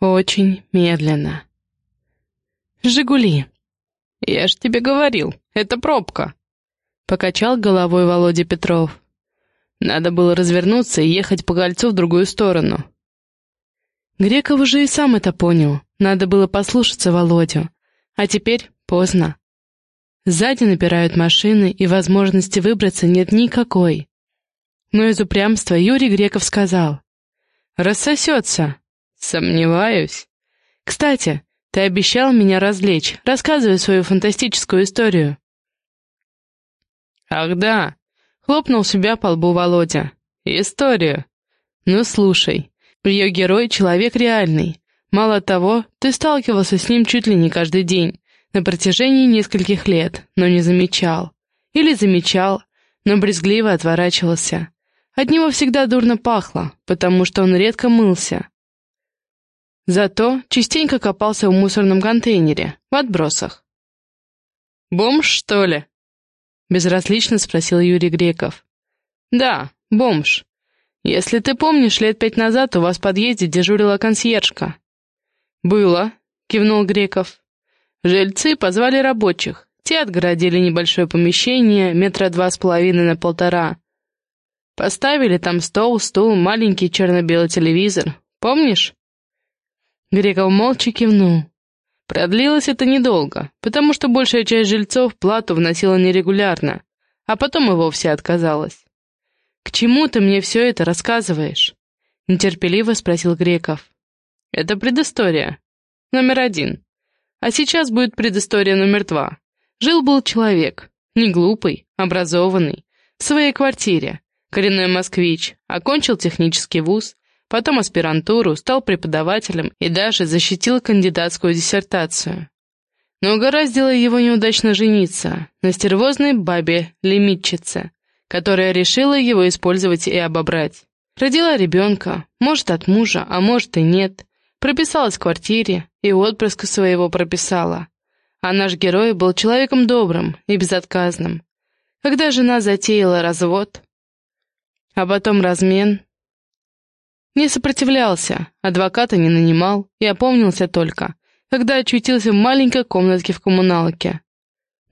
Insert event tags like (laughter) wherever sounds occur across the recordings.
Очень медленно. «Жигули!» «Я ж тебе говорил, это пробка!» Покачал головой Володя Петров. Надо было развернуться и ехать по кольцу в другую сторону. Греков уже и сам это понял. Надо было послушаться Володю. А теперь поздно. Сзади напирают машины, и возможности выбраться нет никакой. Но из упрямства Юрий Греков сказал. «Рассосется». «Сомневаюсь». «Кстати, ты обещал меня развлечь. Рассказывай свою фантастическую историю». «Ах да!» — хлопнул себя по лбу Володя. «Историю. Ну, слушай. Ее герой — человек реальный. Мало того, ты сталкивался с ним чуть ли не каждый день на протяжении нескольких лет, но не замечал. Или замечал, но брезгливо отворачивался. От него всегда дурно пахло, потому что он редко мылся. Зато частенько копался в мусорном контейнере, в отбросах. «Бомж, что ли?» — безразлично спросил Юрий Греков. «Да, бомж. Если ты помнишь, лет пять назад у вас в подъезде дежурила консьержка». «Было», — кивнул Греков. Жильцы позвали рабочих. Те отгородили небольшое помещение, метра два с половиной на полтора. Поставили там стол, стул, маленький черно-белый телевизор. Помнишь? Греков молча кивнул. Продлилось это недолго, потому что большая часть жильцов плату вносила нерегулярно, а потом и вовсе отказалась. «К чему ты мне все это рассказываешь?» — нетерпеливо спросил Греков. «Это предыстория. Номер один. А сейчас будет предыстория номер два. Жил-был человек, не глупый, образованный, в своей квартире, коренной москвич, окончил технический вуз, потом аспирантуру, стал преподавателем и даже защитил кандидатскую диссертацию. Но угораздило его неудачно жениться на стервозной бабе-лимитчице, которая решила его использовать и обобрать. Родила ребенка, может от мужа, а может и нет, прописалась в квартире, и отпрыска своего прописала. А наш герой был человеком добрым и безотказным. Когда жена затеяла развод, а потом размен, не сопротивлялся, адвоката не нанимал и опомнился только, когда очутился в маленькой комнатке в коммуналке.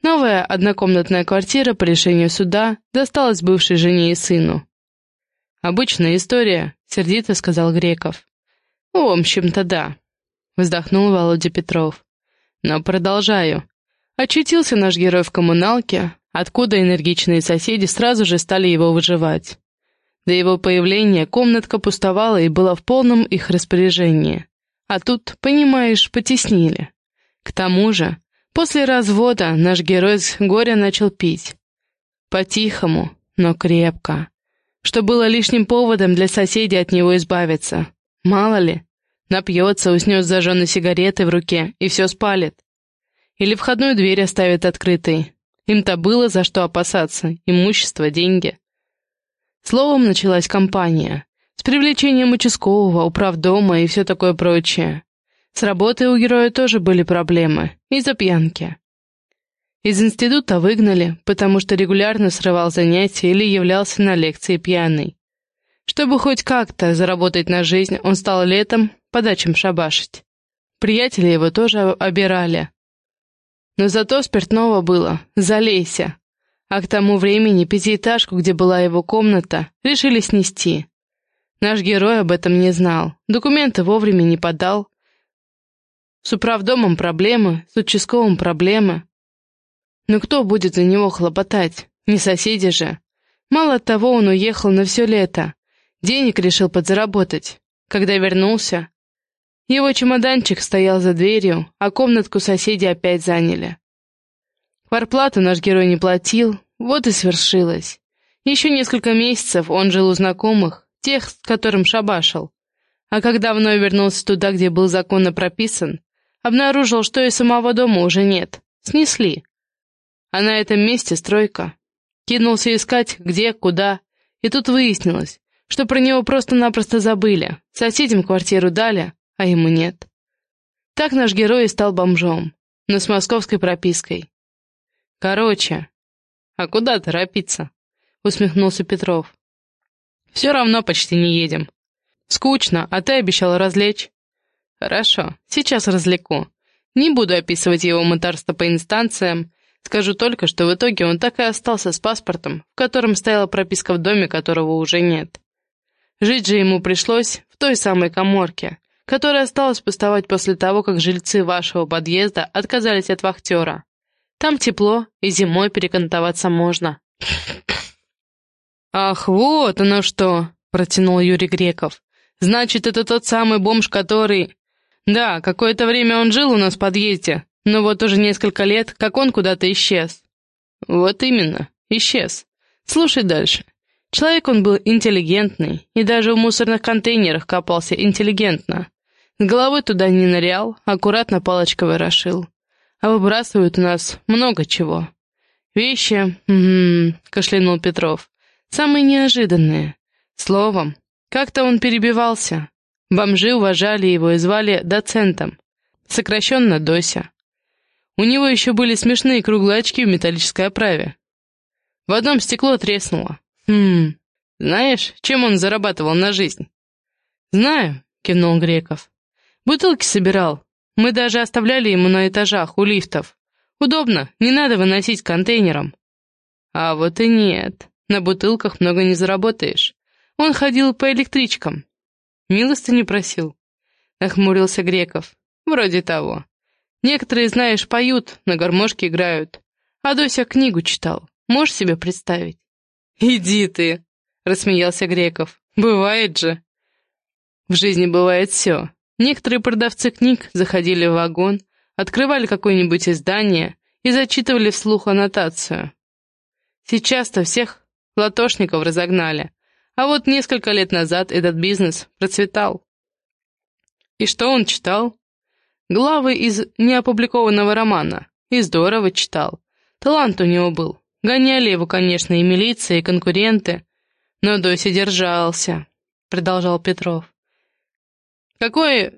Новая однокомнатная квартира по решению суда досталась бывшей жене и сыну. «Обычная история», — сердито сказал Греков. «В общем-то, да», Вздохнул Володя Петров. Но продолжаю. Очутился наш герой в коммуналке, откуда энергичные соседи сразу же стали его выживать. До его появления комнатка пустовала и была в полном их распоряжении. А тут, понимаешь, потеснили. К тому же, после развода наш герой с горя начал пить. По-тихому, но крепко. Что было лишним поводом для соседей от него избавиться. Мало ли, Напьется, уснет с зажженной сигаретой в руке и все спалит. Или входную дверь оставит открытой. Им-то было за что опасаться. Имущество, деньги. Словом, началась кампания. С привлечением участкового, управдома и все такое прочее. С работой у героя тоже были проблемы. Из-за пьянки. Из института выгнали, потому что регулярно срывал занятия или являлся на лекции пьяный. Чтобы хоть как-то заработать на жизнь, он стал летом по дачам шабашить. Приятели его тоже обирали. Но зато спиртного было, залейся. А к тому времени пятиэтажку, где была его комната, решили снести. Наш герой об этом не знал, документы вовремя не подал. С управдомом проблемы, с участковым проблемы. Но кто будет за него хлопотать? Не соседи же. Мало того, он уехал на все лето. Денег решил подзаработать. Когда вернулся, его чемоданчик стоял за дверью, а комнатку соседи опять заняли. Кварплату наш герой не платил, вот и свершилось. Еще несколько месяцев он жил у знакомых, тех, с которым шабашил. А когда вновь вернулся туда, где был законно прописан, обнаружил, что и самого дома уже нет. Снесли. А на этом месте стройка. Кинулся искать, где, куда. И тут выяснилось, что про него просто-напросто забыли. Соседям квартиру дали, а ему нет. Так наш герой и стал бомжом, но с московской пропиской. Короче, а куда торопиться? Усмехнулся Петров. Все равно почти не едем. Скучно, а ты обещал развлечь. Хорошо, сейчас развлеку. Не буду описывать его мытарство по инстанциям, скажу только, что в итоге он так и остался с паспортом, в котором стояла прописка в доме, которого уже нет. Жить же ему пришлось в той самой коморке, которая осталась пустовать после того, как жильцы вашего подъезда отказались от вахтера. Там тепло, и зимой перекантоваться можно. «Ах, вот оно что!» — протянул Юрий Греков. «Значит, это тот самый бомж, который...» «Да, какое-то время он жил у нас в подъезде, но вот уже несколько лет, как он куда-то исчез». «Вот именно, исчез. Слушай дальше. Человек он был интеллигентный, и даже в мусорных контейнерах копался интеллигентно. С головой туда не нырял, аккуратно палочкой ворошил. А выбрасывают у нас много чего. Вещи, м кашлянул Петров, самые неожиданные. Словом, как-то он перебивался. Бомжи уважали его и звали доцентом, сокращенно Дося. У него еще были смешные круглые очки в металлической оправе. В одном стекло треснуло. Хм, знаешь, чем он зарабатывал на жизнь? Знаю, кивнул Греков. Бутылки собирал. Мы даже оставляли ему на этажах, у лифтов. Удобно, не надо выносить контейнером. А вот и нет, на бутылках много не заработаешь. Он ходил по электричкам. Милости не просил. Нахмурился Греков. Вроде того. Некоторые, знаешь, поют, на гармошке играют. А Дося книгу читал. Можешь себе представить? «Иди ты!» — рассмеялся Греков. «Бывает же!» В жизни бывает все. Некоторые продавцы книг заходили в вагон, открывали какое-нибудь издание и зачитывали вслух аннотацию. Сейчас-то всех латошников разогнали, а вот несколько лет назад этот бизнес процветал. И что он читал? Главы из неопубликованного романа. И здорово читал. Талант у него был. Гоняли его, конечно, и милиция, и конкуренты. Но Дося держался, — продолжал Петров. Какое...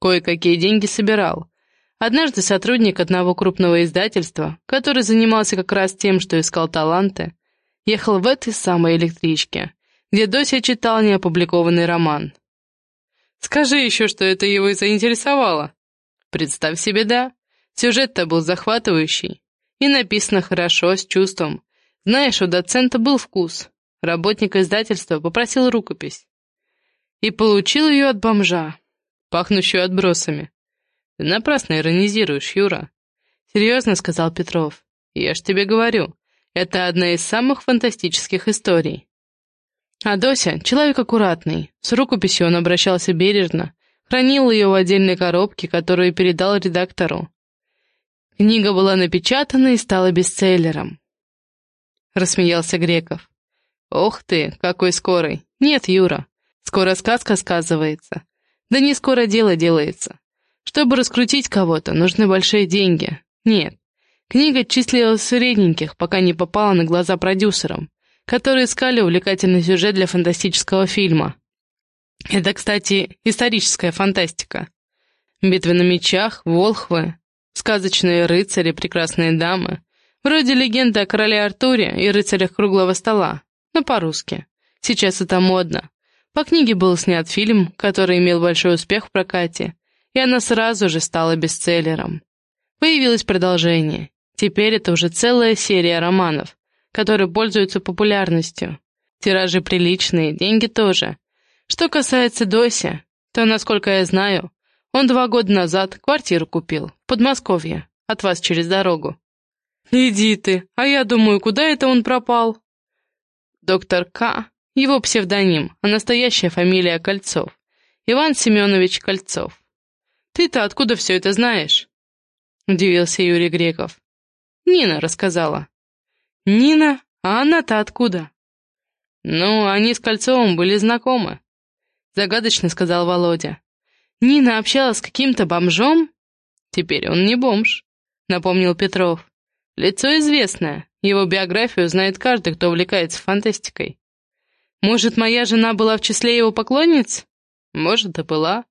Кое-какие деньги собирал. Однажды сотрудник одного крупного издательства, который занимался как раз тем, что искал таланты, ехал в этой самой электричке, где Дося читал неопубликованный роман. Скажи еще, что это его и заинтересовало. Представь себе, да. Сюжет-то был захватывающий. И написано хорошо, с чувством. Знаешь, у доцента был вкус. Работник издательства попросил рукопись. И получил ее от бомжа, пахнущую отбросами. Ты напрасно иронизируешь, Юра. Серьезно, сказал Петров. Я ж тебе говорю, это одна из самых фантастических историй. А Дося — человек аккуратный. С рукописью он обращался бережно, хранил ее в отдельной коробке, которую передал редактору. Книга была напечатана и стала бестселлером. Рассмеялся Греков. «Ох ты, какой скорый! Нет, Юра, скоро сказка сказывается. Да не скоро дело делается. Чтобы раскрутить кого-то, нужны большие деньги. Нет, книга числилась средненьких, пока не попала на глаза продюсерам, которые искали увлекательный сюжет для фантастического фильма. Это, кстати, историческая фантастика. Битвы на мечах, волхвы, Сказочные рыцари, прекрасные дамы. Вроде легенды о короле Артуре и рыцарях круглого стола, но по-русски. Сейчас это модно. По книге был снят фильм, который имел большой успех в прокате, и она сразу же стала бестселлером. Появилось продолжение. Теперь это уже целая серия романов, которые пользуются популярностью. Тиражи приличные, деньги тоже. Что касается Доси, то, насколько я знаю, он два года назад квартиру купил, в Подмосковье, от вас через дорогу. Иди ты, а я думаю, куда это он пропал? Доктор К. Его псевдоним, а настоящая фамилия Кольцов. Иван Семенович Кольцов. Ты-то откуда все это знаешь? Удивился Юрий Греков. Нина рассказала. Нина? А она-то откуда? Ну, они с Кольцовым были знакомы. Загадочно сказал Володя. Нина общалась с каким-то бомжом? Теперь он не бомж, напомнил Петров. Лицо известное, его биографию знает каждый, кто увлекается фантастикой. Может, моя жена была в числе его поклонниц? Может, и была,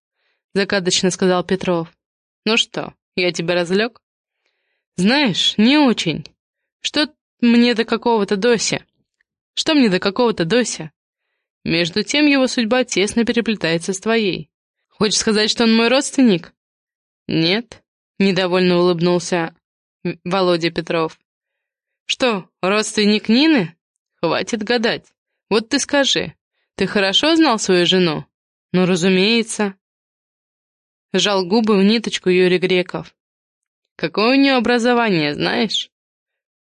загадочно сказал Петров. Ну что, я тебя разлег? Знаешь, не очень. Что мне до какого-то Дося? Что мне до какого-то Дося? Между тем его судьба тесно переплетается с твоей. Хочешь сказать, что он мой родственник? Нет, недовольно улыбнулся Володя Петров. Что, родственник Нины? Хватит гадать. Вот ты скажи, ты хорошо знал свою жену? Ну, разумеется. Жал губы в ниточку Юрий Греков. Какое у нее образование, знаешь?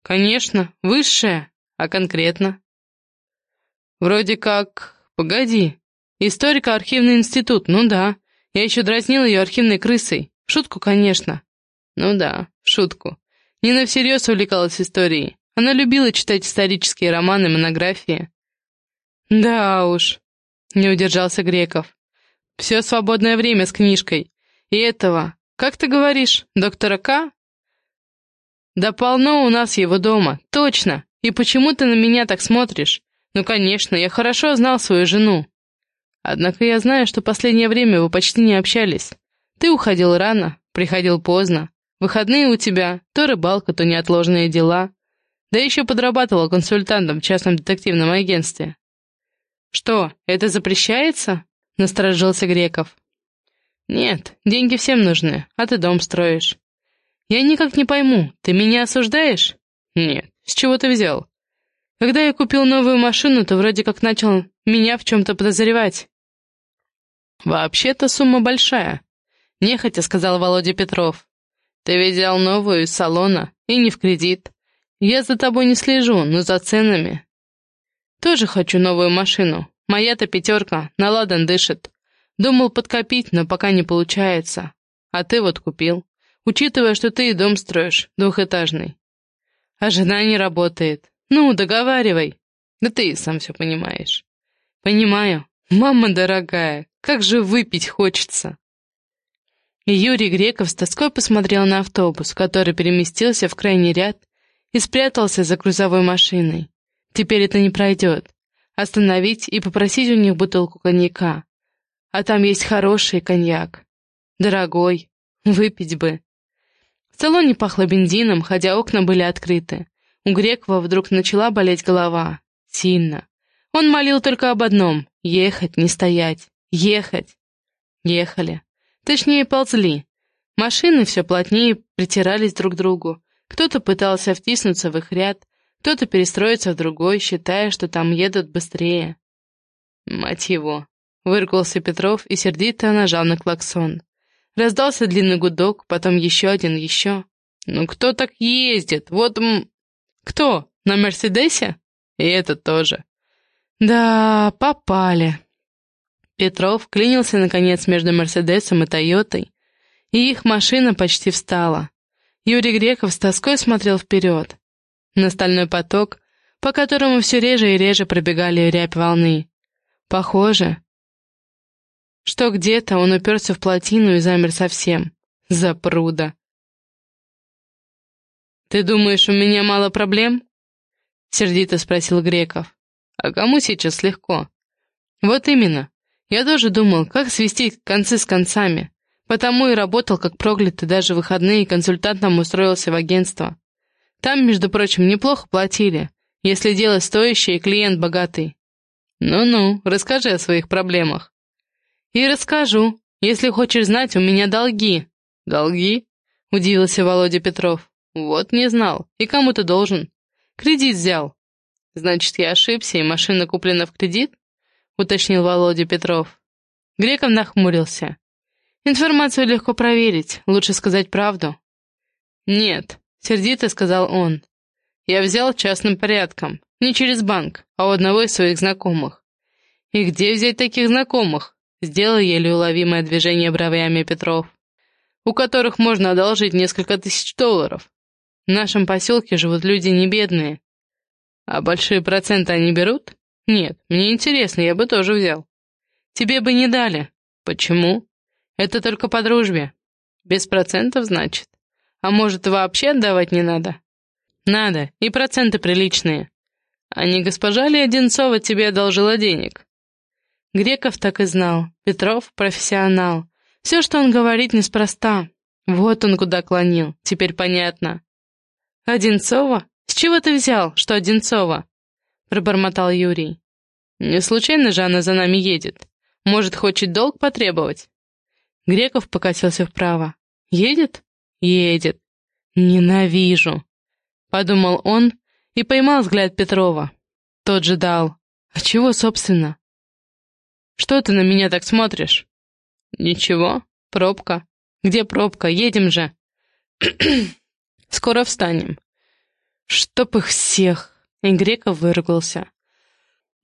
Конечно, высшее, а конкретно? Вроде как... Погоди. Историко-архивный институт, ну да. Я еще дразнил ее архивной крысой. Шутку, конечно. Ну да, шутку. Нина всерьез увлекалась историей. Она любила читать исторические романы, монографии. Да уж, не удержался Греков. Все свободное время с книжкой. И этого, как ты говоришь, доктора К? Да полно у нас его дома, точно. И почему ты на меня так смотришь? Ну, конечно, я хорошо знал свою жену. Однако я знаю, что последнее время вы почти не общались. Ты уходил рано, приходил поздно. Выходные у тебя, то рыбалка, то неотложные дела. Да еще подрабатывал консультантом в частном детективном агентстве. «Что, это запрещается?» — насторожился Греков. «Нет, деньги всем нужны, а ты дом строишь». «Я никак не пойму, ты меня осуждаешь?» «Нет, с чего ты взял?» «Когда я купил новую машину, то вроде как начал меня в чем-то подозревать». «Вообще-то сумма большая», — нехотя сказал Володя Петров. Ты взял новую из салона, и не в кредит. Я за тобой не слежу, но за ценами. Тоже хочу новую машину. Моя-то пятерка, на ладан дышит. Думал подкопить, но пока не получается. А ты вот купил. Учитывая, что ты и дом строишь, двухэтажный. А жена не работает. Ну, договаривай. Да ты и сам все понимаешь. Понимаю. Мама дорогая, как же выпить хочется. Юрий Греков с тоской посмотрел на автобус, который переместился в крайний ряд и спрятался за грузовой машиной. Теперь это не пройдет. Остановить и попросить у них бутылку коньяка. А там есть хороший коньяк. Дорогой. Выпить бы. В салоне пахло бензином, хотя окна были открыты. У Грекова вдруг начала болеть голова. Сильно. Он молил только об одном — ехать, не стоять. Ехать. Ехали. Точнее, ползли. Машины все плотнее притирались друг к другу. Кто-то пытался втиснуться в их ряд, кто-то перестроиться в другой, считая, что там едут быстрее. «Мать его!» — выркался Петров и сердито нажал на клаксон. Раздался длинный гудок, потом еще один, еще. «Ну кто так ездит? Вот м... Кто? На Мерседесе?» «И это тоже». «Да, попали». Петров клинился, наконец, между Мерседесом и Тойотой, и их машина почти встала. Юрий Греков с тоской смотрел вперед, на стальной поток, по которому все реже и реже пробегали рябь волны. Похоже, что где-то он уперся в плотину и замер совсем. Запруда. «Ты думаешь, у меня мало проблем?» — сердито спросил Греков. «А кому сейчас легко?» «Вот именно. Я тоже думал, как свести концы с концами. Потому и работал как проклятый, даже выходные консультантом устроился в агентство. Там, между прочим, неплохо платили, если дело стоящее и клиент богатый. Ну-ну, расскажи о своих проблемах. И расскажу. Если хочешь знать, у меня долги. Долги? Удивился Володя Петров. Вот не знал. И кому ты должен? Кредит взял. Значит, я ошибся, и машина куплена в кредит? — уточнил Володя Петров. Греков нахмурился. «Информацию легко проверить, лучше сказать правду». «Нет», — сердито сказал он. «Я взял частным порядком, не через банк, а у одного из своих знакомых». «И где взять таких знакомых?» — сделал еле уловимое движение бровями Петров. «У которых можно одолжить несколько тысяч долларов. В нашем поселке живут люди не бедные. А большие проценты они берут?» Нет, мне интересно, я бы тоже взял. Тебе бы не дали. Почему? Это только по дружбе. Без процентов, значит. А может, вообще отдавать не надо? Надо, и проценты приличные. А не госпожа ли Одинцова тебе одолжила денег? Греков так и знал. Петров — профессионал. Все, что он говорит, неспроста. Вот он куда клонил, теперь понятно. Одинцова? С чего ты взял, что Одинцова? пробормотал Юрий. «Не случайно же она за нами едет? Может, хочет долг потребовать?» Греков покатился вправо. «Едет? Едет. Ненавижу!» Подумал он и поймал взгляд Петрова. Тот же дал. «А чего, собственно?» «Что ты на меня так смотришь?» «Ничего. Пробка. Где пробка? Едем же!» (clears throat) «Скоро встанем». «Чтоб их всех!» И Греков выругался.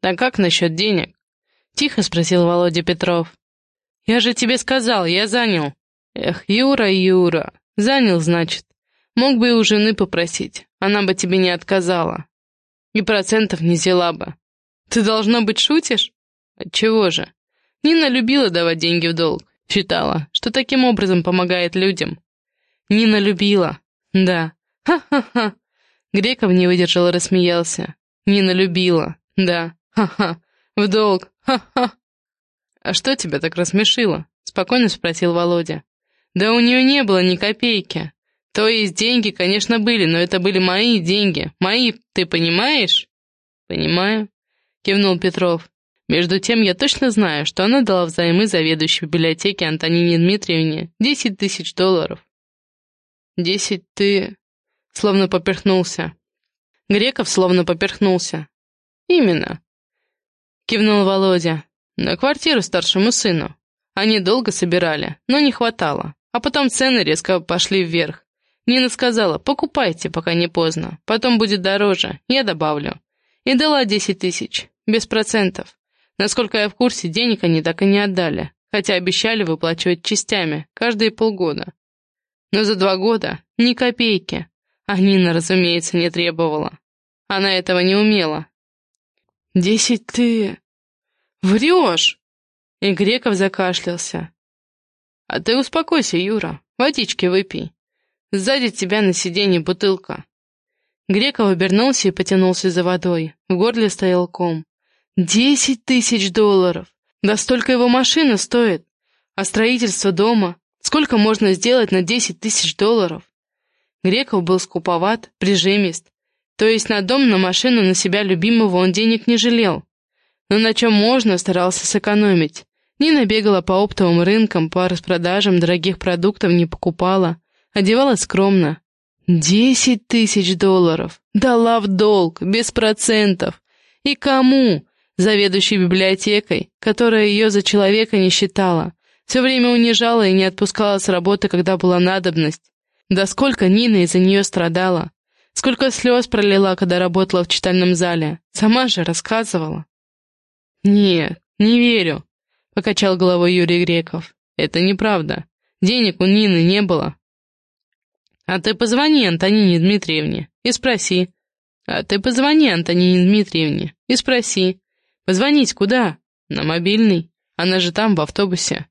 «Да как насчет денег?» Тихо спросил Володя Петров. «Я же тебе сказал, я занял». «Эх, Юра, Юра, занял, значит. Мог бы и у жены попросить, она бы тебе не отказала. И процентов не взяла бы. Ты, должно быть, шутишь? Отчего же? Нина любила давать деньги в долг. Считала, что таким образом помогает людям. Нина любила. Да. Ха-ха-ха. Греков не выдержал и рассмеялся. Нина любила. Да. Ха-ха. В долг. Ха-ха. «А что тебя так рассмешило?» — спокойно спросил Володя. «Да у нее не было ни копейки. То есть деньги, конечно, были, но это были мои деньги. Мои, ты понимаешь?» «Понимаю», — кивнул Петров. «Между тем, я точно знаю, что она дала взаймы заведующей библиотеки Антонине Дмитриевне десять тысяч долларов». «Десять ты...» — словно поперхнулся. Греков словно поперхнулся. «Именно», — кивнул Володя. На квартиру старшему сыну. Они долго собирали, но не хватало. А потом цены резко пошли вверх. Нина сказала, покупайте, пока не поздно. Потом будет дороже, я добавлю. И дала десять тысяч, без процентов. Насколько я в курсе, денег они так и не отдали, хотя обещали выплачивать частями, каждые полгода. Но за два года ни копейки. А Нина, разумеется, не требовала. Она этого не умела. «Десять ты...» «Врешь!» И Греков закашлялся. «А ты успокойся, Юра, водички выпей. Сзади тебя на сиденье бутылка». Греков обернулся и потянулся за водой. В горле стоял ком. «Десять тысяч долларов! Да столько его машина стоит! А строительство дома? Сколько можно сделать на десять тысяч долларов?» Греков был скуповат, прижимист. То есть на дом, на машину, на себя любимого он денег не жалел но на чем можно, старался сэкономить. Нина бегала по оптовым рынкам, по распродажам дорогих продуктов не покупала, одевалась скромно. Десять тысяч долларов! Дала в долг, без процентов! И кому? Заведующей библиотекой, которая ее за человека не считала, все время унижала и не отпускала с работы, когда была надобность. Да сколько Нина из-за нее страдала! Сколько слез пролила, когда работала в читальном зале. Сама же рассказывала. «Нет, не верю», — покачал головой Юрий Греков. «Это неправда. Денег у Нины не было». «А ты позвони Антонине Дмитриевне и спроси». «А ты позвони Антонине Дмитриевне и спроси». «Позвонить куда?» «На мобильный. Она же там, в автобусе».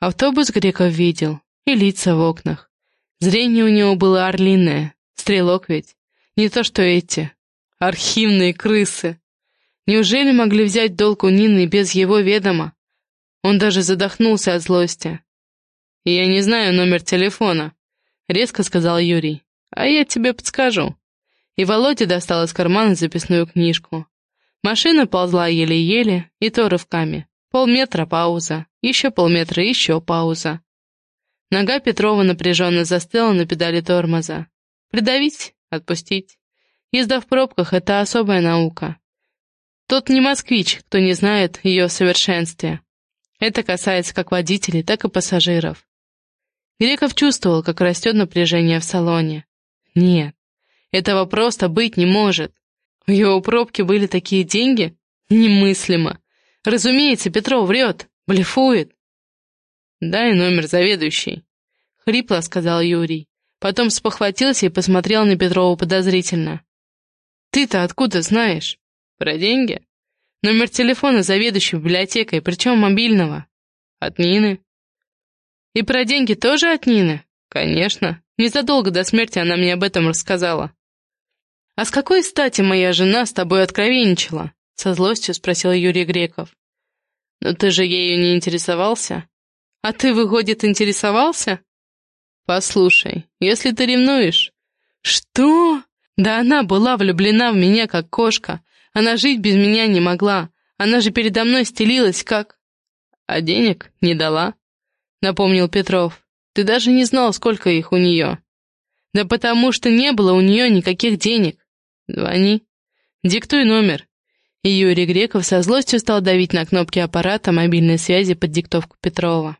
Автобус Греков видел, и лица в окнах. Зрение у него было орлиное, стрелок ведь. Не то что эти, архивные крысы. Неужели могли взять долг у Нины без его ведома? Он даже задохнулся от злости. «Я не знаю номер телефона», — резко сказал Юрий. «А я тебе подскажу». И Володя достал из кармана записную книжку. Машина ползла еле-еле, и то рывками. Полметра пауза, еще полметра, еще пауза. Нога Петрова напряженно застыла на педали тормоза. Придавить, отпустить. Езда в пробках — это особая наука. Тот не москвич, кто не знает ее совершенстве. Это касается как водителей, так и пассажиров. Греков чувствовал, как растет напряжение в салоне. Нет, этого просто быть не может. У его пробки были такие деньги? Немыслимо. Разумеется, Петров врет, блефует. «Дай номер заведующей», — хрипло сказал Юрий. Потом спохватился и посмотрел на Петрова подозрительно. «Ты-то откуда знаешь?» Про деньги? Номер телефона заведующей библиотекой, причем мобильного. От Нины. И про деньги тоже от Нины? Конечно. Незадолго до смерти она мне об этом рассказала. «А с какой стати моя жена с тобой откровенничала?» Со злостью спросил Юрий Греков. «Но ты же ею не интересовался?» «А ты, выходит, интересовался?» «Послушай, если ты ревнуешь...» «Что?» Да она была влюблена в меня, как кошка, она жить без меня не могла. Она же передо мной стелилась как... А денег не дала. — напомнил Петров. «Ты даже не знал, сколько их у нее». «Да потому что не было у нее никаких денег». «Звони». «Диктуй номер». И Юрий Греков со злостью стал давить на кнопки аппарата мобильной связи под диктовку Петрова.